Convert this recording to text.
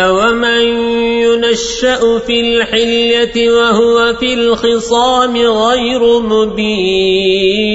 أومن ينشأ في الحلية وهو في الخصام غير مبين